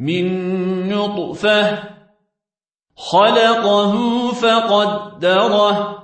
من نطفة خلقه فقدره